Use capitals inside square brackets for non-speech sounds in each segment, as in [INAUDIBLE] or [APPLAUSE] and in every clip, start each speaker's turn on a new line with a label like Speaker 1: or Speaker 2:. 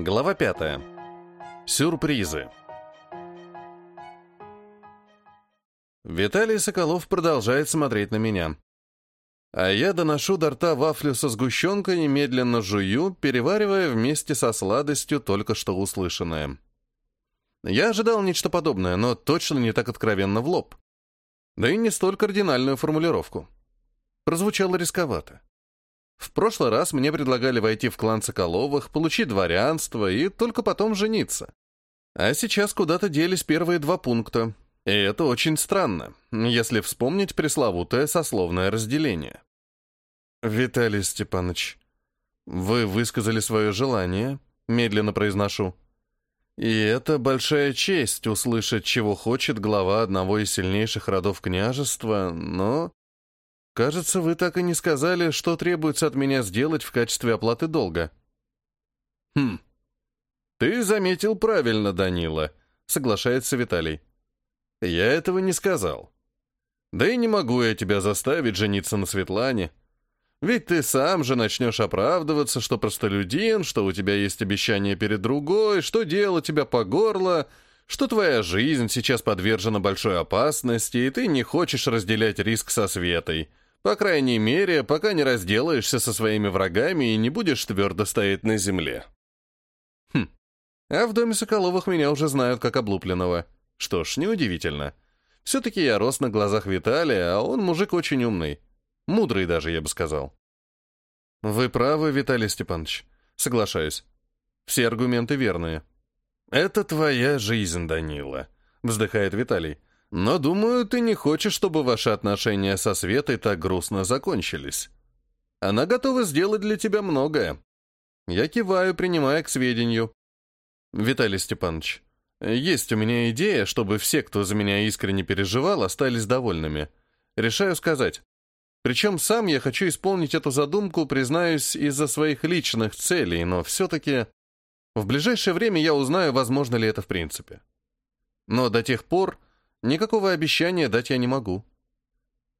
Speaker 1: Глава пятая. Сюрпризы. Виталий Соколов продолжает смотреть на меня. А я доношу до рта вафлю со сгущенкой и медленно жую, переваривая вместе со сладостью только что услышанное. Я ожидал нечто подобное, но точно не так откровенно в лоб. Да и не столь кардинальную формулировку. Прозвучало рисковато. В прошлый раз мне предлагали войти в клан Соколовых, получить дворянство и только потом жениться. А сейчас куда-то делись первые два пункта. И это очень странно, если вспомнить пресловутое сословное разделение. «Виталий Степанович, вы высказали свое желание», — медленно произношу. «И это большая честь услышать, чего хочет глава одного из сильнейших родов княжества, но Кажется, вы так и не сказали, что требуется от меня сделать в качестве оплаты долга. Хм. Ты заметил правильно, Данила, соглашается Виталий. Я этого не сказал. Да и не могу я тебя заставить жениться на Светлане. Ведь ты сам же начнешь оправдываться, что простолюдин, что у тебя есть обещание перед другой, что дело тебя по горло, что твоя жизнь сейчас подвержена большой опасности, и ты не хочешь разделять риск со Светой. По крайней мере, пока не разделаешься со своими врагами и не будешь твердо стоять на земле. Хм. А в доме Соколовых меня уже знают как облупленного. Что ж, неудивительно. Все-таки я рос на глазах Виталия, а он мужик очень умный. Мудрый даже, я бы сказал. Вы правы, Виталий Степанович. Соглашаюсь. Все аргументы верные. Это твоя жизнь, Данила, вздыхает Виталий. Но, думаю, ты не хочешь, чтобы ваши отношения со Светой так грустно закончились. Она готова сделать для тебя многое. Я киваю, принимая к сведению. Виталий Степанович, есть у меня идея, чтобы все, кто за меня искренне переживал, остались довольными. Решаю сказать. Причем сам я хочу исполнить эту задумку, признаюсь, из-за своих личных целей, но все-таки в ближайшее время я узнаю, возможно ли это в принципе. Но до тех пор Никакого обещания дать я не могу.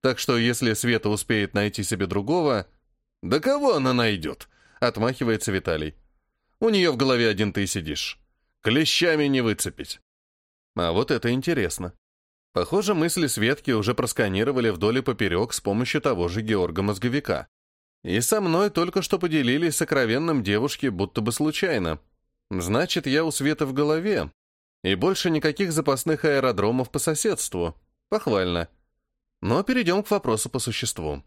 Speaker 1: Так что если Света успеет найти себе другого... «Да кого она найдет?» — отмахивается Виталий. «У нее в голове один ты сидишь. Клещами не выцепить». А вот это интересно. Похоже, мысли Светки уже просканировали вдоль и поперек с помощью того же Георга-мозговика. И со мной только что поделились сокровенным девушке, будто бы случайно. Значит, я у Света в голове, и больше никаких запасных аэродромов по соседству. Похвально. Но перейдем к вопросу по существу.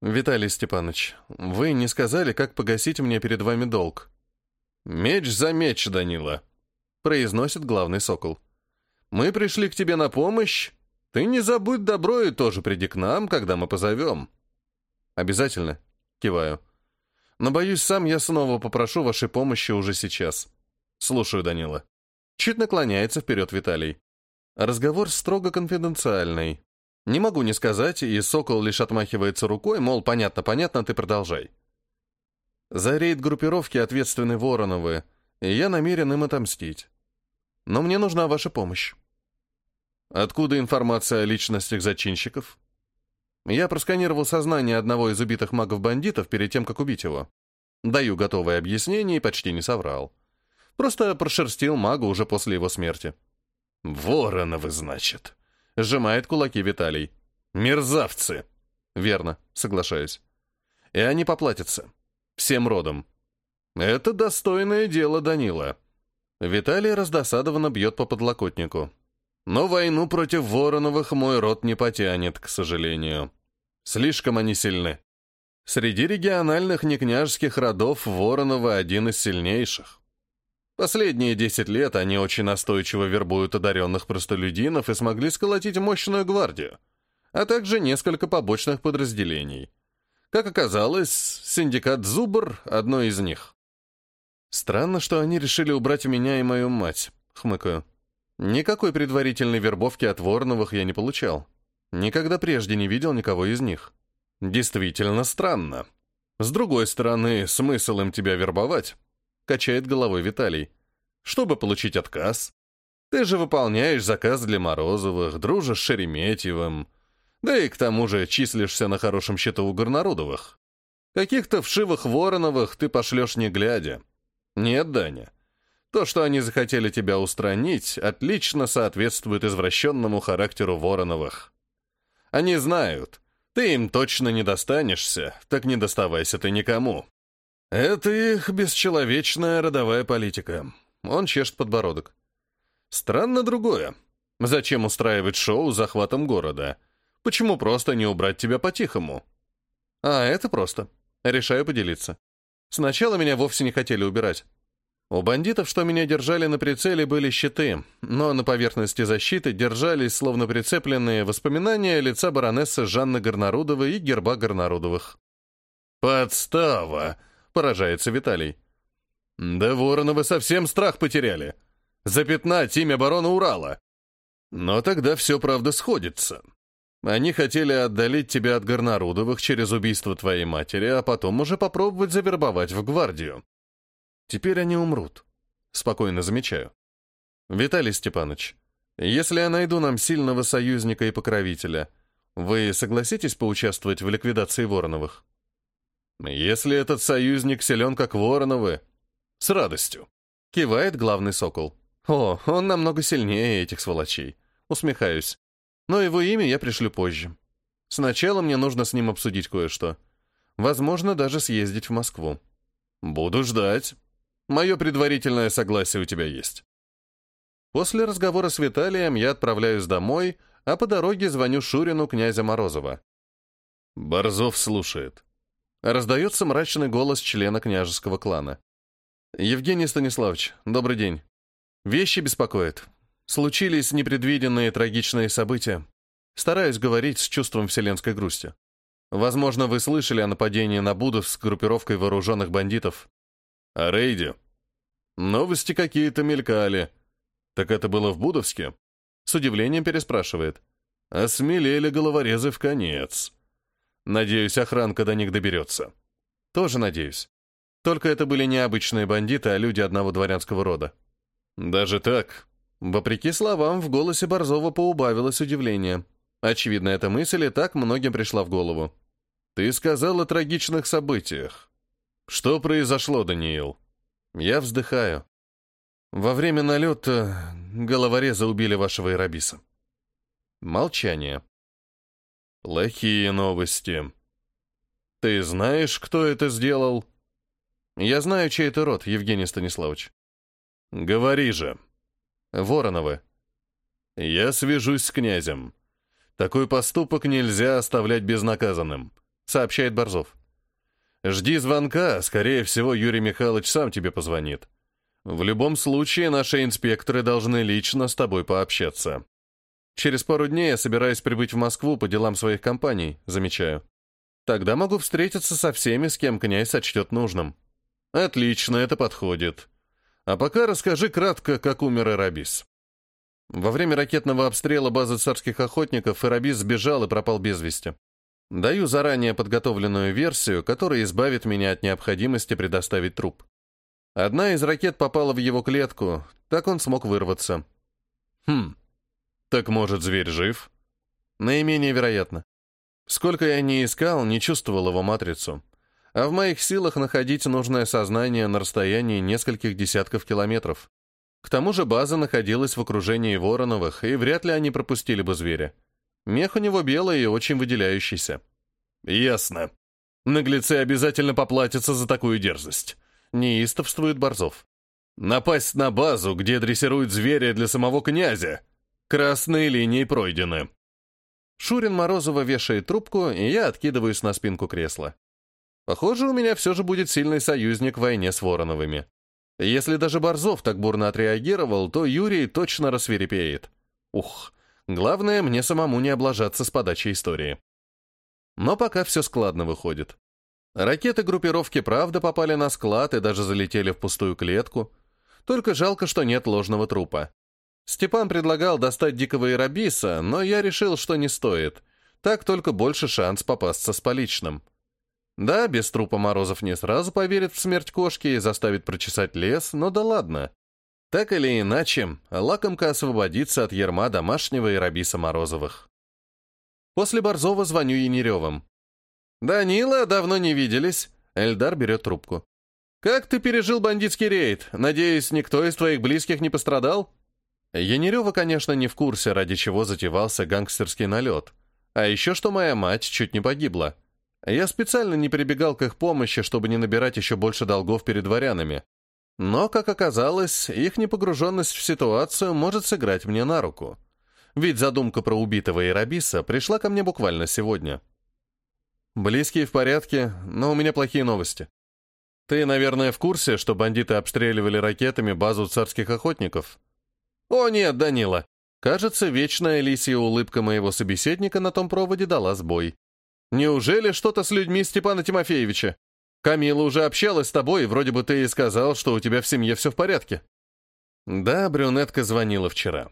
Speaker 1: Виталий Степанович, вы не сказали, как погасить мне перед вами долг. Меч за меч, Данила, произносит главный сокол. Мы пришли к тебе на помощь. Ты не забудь добро и тоже приди к нам, когда мы позовем. Обязательно, киваю. Но, боюсь, сам я снова попрошу вашей помощи уже сейчас. Слушаю, Данила. Чуть наклоняется вперед Виталий. Разговор строго конфиденциальный. Не могу не сказать, и Сокол лишь отмахивается рукой, мол, понятно, понятно, ты продолжай. За рейд группировки ответственны Вороновы, и я намерен им отомстить. Но мне нужна ваша помощь. Откуда информация о личностях зачинщиков? Я просканировал сознание одного из убитых магов-бандитов перед тем, как убить его. Даю готовое объяснение и почти не соврал. Просто прошерстил мага уже после его смерти. «Вороновы, значит», — сжимает кулаки Виталий. «Мерзавцы!» «Верно, соглашаюсь. И они поплатятся. Всем родом». «Это достойное дело, Данила». Виталий раздосадованно бьет по подлокотнику. «Но войну против Вороновых мой род не потянет, к сожалению. Слишком они сильны. Среди региональных некняжеских родов Воронова один из сильнейших. Последние десять лет они очень настойчиво вербуют одаренных простолюдинов и смогли сколотить мощную гвардию, а также несколько побочных подразделений. Как оказалось, синдикат «Зубр» — одно из них. Странно, что они решили убрать меня и мою мать, хмыкаю. Никакой предварительной вербовки от Вороновых я не получал. Никогда прежде не видел никого из них. Действительно странно. С другой стороны, смысл им тебя вербовать? Качает головой Виталий. Чтобы получить отказ. Ты же выполняешь заказ для Морозовых, дружишь с Шереметьевым. Да и к тому же числишься на хорошем счету у Горнарудовых. Каких-то вшивых Вороновых ты пошлешь не глядя. Нет, Даня. То, что они захотели тебя устранить, отлично соответствует извращенному характеру Вороновых. Они знают, ты им точно не достанешься, так не доставайся ты никому. Это их бесчеловечная родовая политика. Он чешет подбородок. Странно другое. Зачем устраивать шоу с захватом города? Почему просто не убрать тебя по-тихому? А, это просто. Решаю поделиться. Сначала меня вовсе не хотели убирать. У бандитов, что меня держали на прицеле, были щиты, но на поверхности защиты держались, словно прицепленные, воспоминания лица баронессы Жанны Горнарудовой и герба Горнарудовых. «Подстава!» — поражается Виталий. «Да Вороновы совсем страх потеряли. Запятнать имя барона Урала. Но тогда все, правда, сходится. Они хотели отдалить тебя от Горнарудовых через убийство твоей матери, а потом уже попробовать завербовать в гвардию. Теперь они умрут. Спокойно замечаю. Виталий Степанович, если я найду нам сильного союзника и покровителя, вы согласитесь поучаствовать в ликвидации Вороновых? Если этот союзник силен, как Вороновы, с радостью. Кивает главный сокол. О, он намного сильнее этих сволочей. Усмехаюсь. Но его имя я пришлю позже. Сначала мне нужно с ним обсудить кое-что. Возможно, даже съездить в Москву. Буду ждать. Мое предварительное согласие у тебя есть. После разговора с Виталием я отправляюсь домой, а по дороге звоню Шурину князя Морозова. Борзов слушает. Раздается мрачный голос члена княжеского клана. «Евгений Станиславович, добрый день. Вещи беспокоят. Случились непредвиденные трагичные события. Стараюсь говорить с чувством вселенской грусти. Возможно, вы слышали о нападении на Будов с группировкой вооруженных бандитов. О рейде. Новости какие-то мелькали. Так это было в Будовске? С удивлением переспрашивает. Осмелели головорезы в конец. Надеюсь, охранка до них доберется. Тоже надеюсь. Только это были не обычные бандиты, а люди одного дворянского рода. Даже так? Вопреки словам, в голосе Борзова поубавилось удивление. Очевидно, эта мысль и так многим пришла в голову. «Ты сказал о трагичных событиях. «Что произошло, Даниил?» Я вздыхаю. «Во время налета головореза убили вашего Ирабиса». Молчание. «Плохие новости. Ты знаешь, кто это сделал?» «Я знаю, чей это род, Евгений Станиславович». «Говори же». «Вороновы». «Я свяжусь с князем. Такой поступок нельзя оставлять безнаказанным», — сообщает Борзов. Жди звонка, скорее всего, Юрий Михайлович сам тебе позвонит. В любом случае, наши инспекторы должны лично с тобой пообщаться. Через пару дней я собираюсь прибыть в Москву по делам своих компаний, замечаю. Тогда могу встретиться со всеми, с кем князь сочтет нужным. Отлично, это подходит. А пока расскажи кратко, как умер Эрабис. Во время ракетного обстрела базы царских охотников Эрабис сбежал и пропал без вести. Даю заранее подготовленную версию, которая избавит меня от необходимости предоставить труп. Одна из ракет попала в его клетку, так он смог вырваться. Хм, так может зверь жив? Наименее вероятно. Сколько я не искал, не чувствовал его матрицу. А в моих силах находить нужное сознание на расстоянии нескольких десятков километров. К тому же база находилась в окружении Вороновых, и вряд ли они пропустили бы зверя. Мех у него белый и очень выделяющийся. Ясно. Наглецы обязательно поплатятся за такую дерзость. Неистовствует Борзов. Напасть на базу, где дрессируют зверя для самого князя. Красные линии пройдены. Шурин Морозова вешает трубку, и я откидываюсь на спинку кресла. Похоже, у меня все же будет сильный союзник в войне с Вороновыми. Если даже Борзов так бурно отреагировал, то Юрий точно рассверепеет. Ух, Главное, мне самому не облажаться с подачей истории. Но пока все складно выходит. Ракеты группировки «Правда» попали на склад и даже залетели в пустую клетку. Только жалко, что нет ложного трупа. Степан предлагал достать дикого ирабиса, но я решил, что не стоит. Так только больше шанс попасться с поличным. Да, без трупа Морозов не сразу поверит в смерть кошки и заставит прочесать лес, но да ладно. Так или иначе, лакомка освободится от ерма домашнего Ирабиса Морозовых. После Борзова звоню Янеревым. «Данила, давно не виделись». Эльдар берет трубку. «Как ты пережил бандитский рейд? Надеюсь, никто из твоих близких не пострадал?» Янерева, конечно, не в курсе, ради чего затевался гангстерский налет. А еще что моя мать чуть не погибла. Я специально не прибегал к их помощи, чтобы не набирать еще больше долгов перед дворянами. Но, как оказалось, их непогруженность в ситуацию может сыграть мне на руку. Ведь задумка про убитого Ирабиса пришла ко мне буквально сегодня. Близкие в порядке, но у меня плохие новости. Ты, наверное, в курсе, что бандиты обстреливали ракетами базу царских охотников? О нет, Данила. Кажется, вечная лисья улыбка моего собеседника на том проводе дала сбой. Неужели что-то с людьми Степана Тимофеевича? Камила уже общалась с тобой, и вроде бы ты и сказал, что у тебя в семье все в порядке. Да, брюнетка звонила вчера.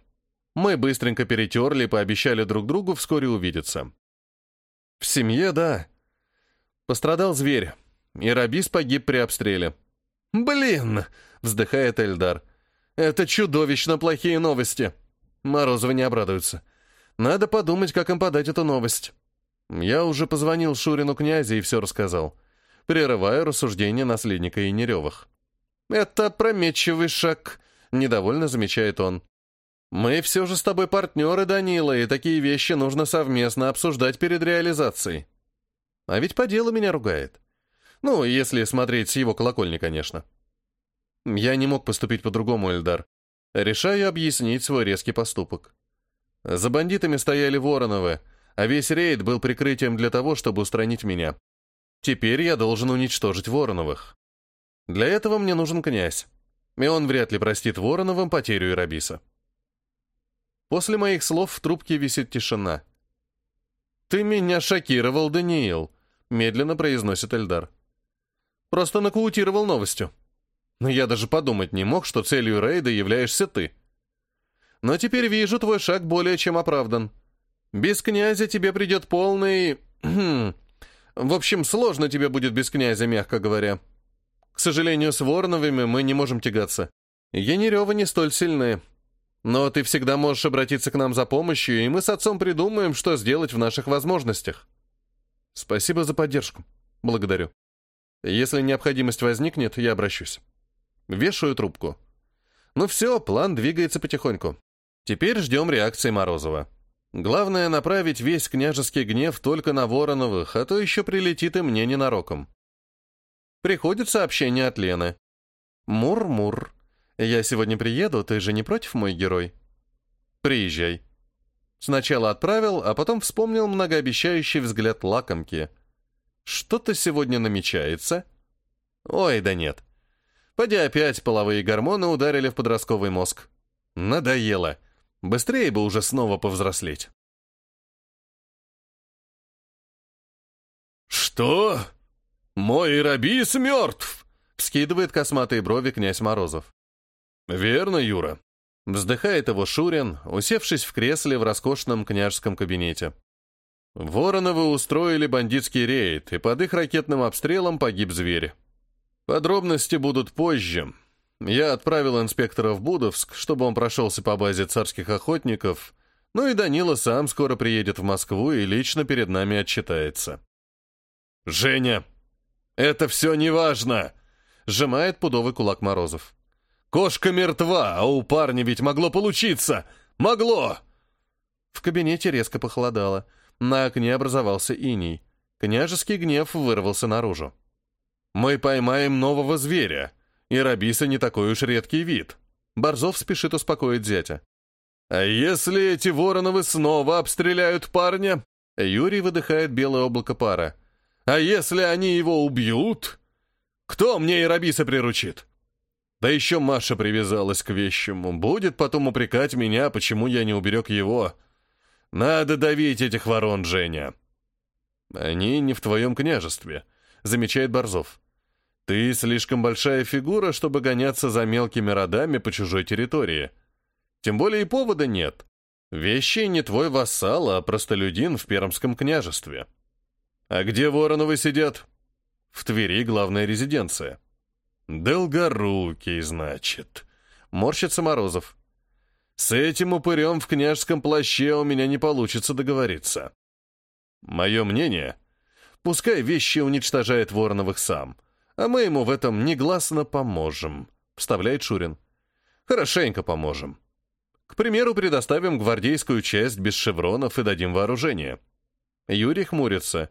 Speaker 1: Мы быстренько перетерли и пообещали друг другу вскоре увидеться. В семье, да. Пострадал зверь. И Рабис погиб при обстреле. «Блин!» — вздыхает Эльдар. «Это чудовищно плохие новости!» Морозовы не обрадуются. Надо подумать, как им подать эту новость. Я уже позвонил Шурину князя и все рассказал. Прерываю рассуждение наследника Янеревых. «Это прометчивый шаг», — недовольно замечает он. «Мы все же с тобой партнеры, Данила, и такие вещи нужно совместно обсуждать перед реализацией». А ведь по делу меня ругает. Ну, если смотреть с его колокольни, конечно. Я не мог поступить по-другому, Эльдар. Решаю объяснить свой резкий поступок. За бандитами стояли Вороновы, а весь рейд был прикрытием для того, чтобы устранить меня. Теперь я должен уничтожить Вороновых. Для этого мне нужен князь, и он вряд ли простит Вороновым потерю Ирабиса. После моих слов в трубке висит тишина. «Ты меня шокировал, Даниил», — медленно произносит Эльдар. Просто нокаутировал новостью. Но я даже подумать не мог, что целью рейда являешься ты. Но теперь вижу, твой шаг более чем оправдан. Без князя тебе придет полный... [CLEARS THROAT] В общем, сложно тебе будет без князя, мягко говоря. К сожалению, с Вороновыми мы не можем тягаться. Янерева не столь сильны. Но ты всегда можешь обратиться к нам за помощью, и мы с отцом придумаем, что сделать в наших возможностях. Спасибо за поддержку. Благодарю. Если необходимость возникнет, я обращусь. Вешаю трубку. Ну все, план двигается потихоньку. Теперь ждем реакции Морозова. Главное направить весь княжеский гнев только на Вороновых, а то еще прилетит и мне ненароком. Приходит сообщение от Лены. «Мур-мур. Я сегодня приеду, ты же не против, мой герой?» «Приезжай». Сначала отправил, а потом вспомнил многообещающий взгляд лакомки — что-то сегодня намечается? Ой, да нет. Поди опять половые гормоны ударили в подростковый мозг. Надоело. Быстрее бы уже снова повзрослеть.
Speaker 2: «Что? Мой Рабис мертв!»
Speaker 1: — вскидывает косматые брови князь Морозов.
Speaker 2: «Верно, Юра», —
Speaker 1: вздыхает его Шурин, усевшись в кресле в роскошном княжеском кабинете. Вороновы устроили бандитский рейд, и под их ракетным обстрелом погиб зверь. Подробности будут позже. Я отправил инспектора в Будовск, чтобы он прошелся по базе царских охотников, ну и Данила сам скоро приедет в Москву и лично перед нами отчитается.
Speaker 2: «Женя, это все неважно!» — сжимает пудовый кулак Морозов. «Кошка мертва, а у парня ведь могло получиться! Могло!»
Speaker 1: В кабинете резко похолодало — на окне образовался иней. Княжеский гнев вырвался наружу. «Мы поймаем нового зверя, и Рабиса не такой уж редкий вид». Борзов спешит успокоить зятя.
Speaker 2: «А если эти Вороновы снова обстреляют парня?»
Speaker 1: Юрий выдыхает белое облако пара.
Speaker 2: «А если они его убьют? Кто мне и Рабиса приручит?» Да еще Маша привязалась к вещему. Будет потом упрекать меня, почему я не уберег его. «Надо давить этих ворон, Женя!»
Speaker 1: «Они не в твоем княжестве», — замечает Борзов. «Ты слишком большая фигура, чтобы гоняться за мелкими родами по чужой территории. Тем более и повода нет. Вещи не твой вассал, а простолюдин в Пермском княжестве. А где Вороновы сидят?» «В Твери главная резиденция».
Speaker 2: «Долгорукий, значит», —
Speaker 1: морщится Морозов.
Speaker 2: С этим упырем в княжеском плаще у меня не получится договориться.
Speaker 1: Мое мнение, пускай вещи уничтожает Вороновых сам, а мы ему в этом негласно поможем», — вставляет Шурин. «Хорошенько поможем. К примеру, предоставим гвардейскую часть без шевронов и дадим вооружение». Юрий хмурится.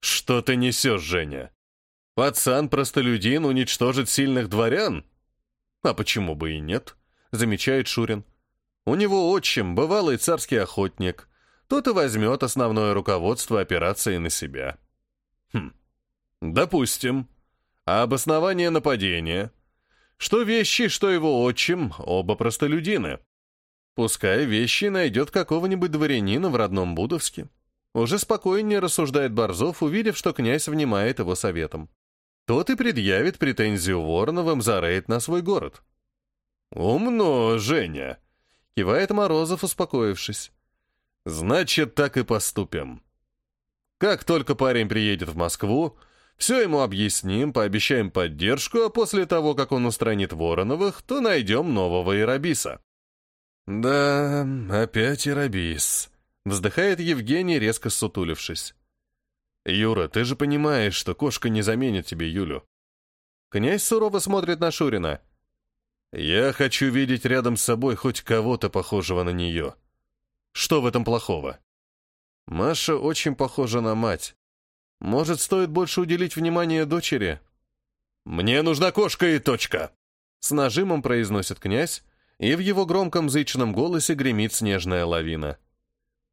Speaker 1: «Что ты несешь, Женя? Пацан-простолюдин уничтожит сильных дворян?» «А почему бы и нет?» — замечает Шурин. «У него отчим, бывалый царский охотник. Тот и возьмет основное руководство операции на себя». «Хм, допустим. А обоснование нападения? Что вещи, что его отчим, оба простолюдины. Пускай вещи найдет какого-нибудь дворянина в родном Будовске. Уже спокойнее рассуждает Борзов, увидев, что князь внимает его советом. Тот и предъявит претензию Вороновым за рейд на свой город. «Умно, Женя!» — кивает Морозов, успокоившись. «Значит, так и поступим. Как только парень приедет в Москву, все ему объясним, пообещаем поддержку, а после того, как он устранит Вороновых, то найдем нового Ирабиса». «Да, опять Ирабис», — вздыхает Евгений, резко сутулившись. «Юра, ты же понимаешь, что кошка не заменит тебе Юлю». Князь сурово смотрит на Шурина. «Я хочу видеть рядом с собой хоть кого-то похожего на нее. Что в этом плохого?» Маша очень похожа на мать. Может, стоит больше уделить внимание дочери? «Мне нужна кошка и точка!» С нажимом произносит князь, и в его громком зычном голосе гремит снежная лавина.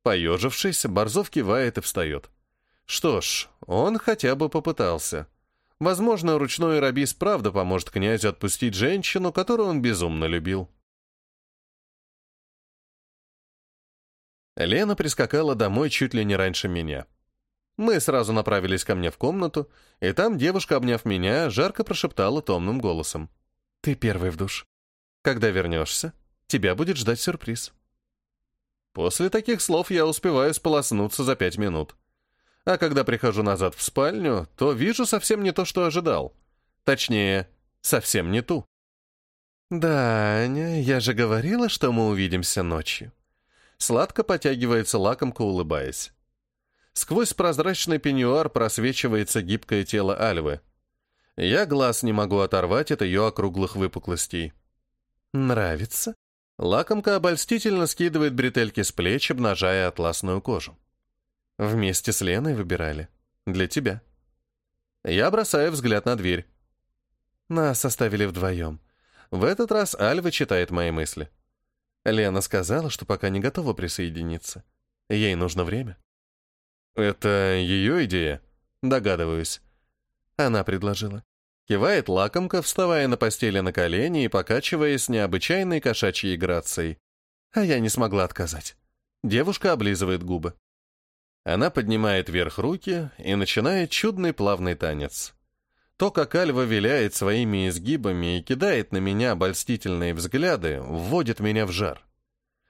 Speaker 1: Поежившись, Борзов кивает и встает. Что ж, он хотя бы попытался. Возможно, ручной рабис правда поможет князю отпустить женщину, которую он безумно любил. Лена прискакала домой чуть ли не раньше меня. Мы сразу направились ко мне в комнату, и там девушка, обняв меня, жарко прошептала томным голосом. «Ты первый в душ. Когда вернешься, тебя будет ждать сюрприз». После таких слов я успеваю сполоснуться за пять минут. А когда прихожу назад в спальню, то вижу совсем не то, что ожидал. Точнее, совсем не ту. «Да, Аня, я же говорила, что мы увидимся ночью». Сладко потягивается лакомка, улыбаясь. Сквозь прозрачный пеньюар просвечивается гибкое тело Альвы. Я глаз не могу оторвать от ее округлых выпуклостей. «Нравится?» Лакомка обольстительно скидывает бретельки с плеч, обнажая атласную кожу. Вместе с Леной выбирали. Для тебя. Я бросаю взгляд на дверь. Нас оставили вдвоем. В этот раз Альва читает мои мысли. Лена сказала, что пока не готова присоединиться. Ей нужно время. Это ее идея? Догадываюсь. Она предложила. Кивает лакомка, вставая на постели на колени и покачиваясь необычайной кошачьей грацией. А я не смогла отказать. Девушка облизывает губы. Она поднимает вверх руки и начинает чудный плавный танец. То, как Альва виляет своими изгибами и кидает на меня обольстительные взгляды, вводит меня в жар.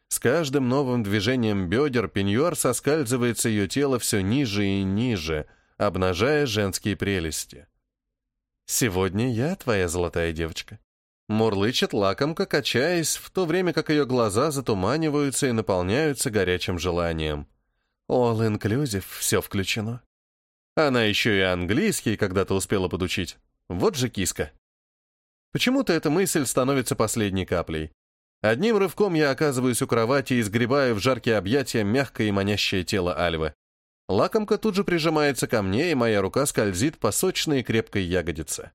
Speaker 1: С каждым новым движением бедер пеньюар соскальзывает с ее тела все ниже и ниже, обнажая женские прелести. «Сегодня я твоя золотая девочка». Мурлычет лакомка, качаясь, в то время как ее глаза затуманиваются и наполняются горячим желанием. All inclusive, все включено. Она еще и английский когда-то успела подучить. Вот же киска. Почему-то эта мысль становится последней каплей. Одним рывком я оказываюсь у кровати и сгребаю в жаркие объятия мягкое и манящее тело Альвы. Лакомка тут же прижимается ко мне, и моя рука скользит по сочной и крепкой ягодице.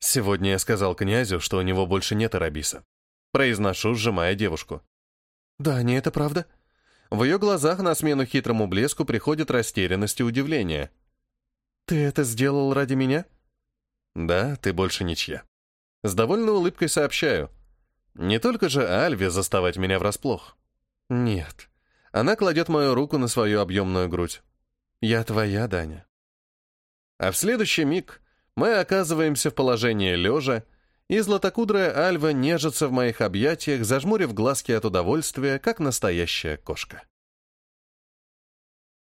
Speaker 1: Сегодня я сказал князю, что у него больше нет арабиса. Произношу, сжимая девушку. «Да, не это правда». В ее глазах на смену хитрому блеску приходит растерянность и удивление. «Ты это сделал ради меня?» «Да, ты больше ничья». С довольной улыбкой сообщаю. Не только же Альве заставать меня врасплох. «Нет». Она кладет мою руку на свою объемную грудь. Я твоя, Даня. А в следующий миг мы оказываемся в положении лежа, и златокудрая Альва нежится в моих объятиях, зажмурив глазки от удовольствия, как настоящая кошка.